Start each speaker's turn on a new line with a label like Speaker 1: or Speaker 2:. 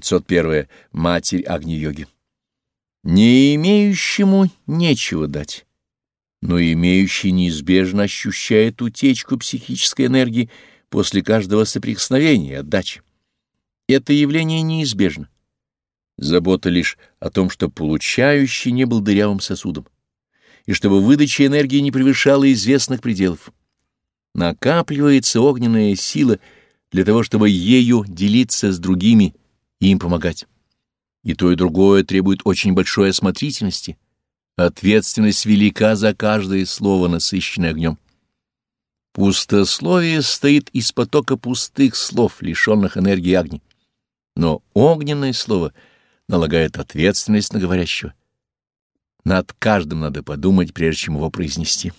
Speaker 1: 501. Матерь Агни-йоги. Не имеющему нечего дать, но имеющий неизбежно ощущает утечку психической энергии после каждого соприкосновения и отдачи. Это явление неизбежно. Забота лишь о том, что получающий не был дырявым сосудом, и чтобы выдача энергии не превышала известных пределов. Накапливается огненная сила для того, чтобы ею делиться с другими и им помогать. И то, и другое требует очень большой осмотрительности. Ответственность велика за каждое слово, насыщенное огнем. Пустословие стоит из потока пустых слов, лишенных энергии огня. Но огненное слово — налагает ответственность на говорящего. Над каждым надо подумать, прежде чем его произнести.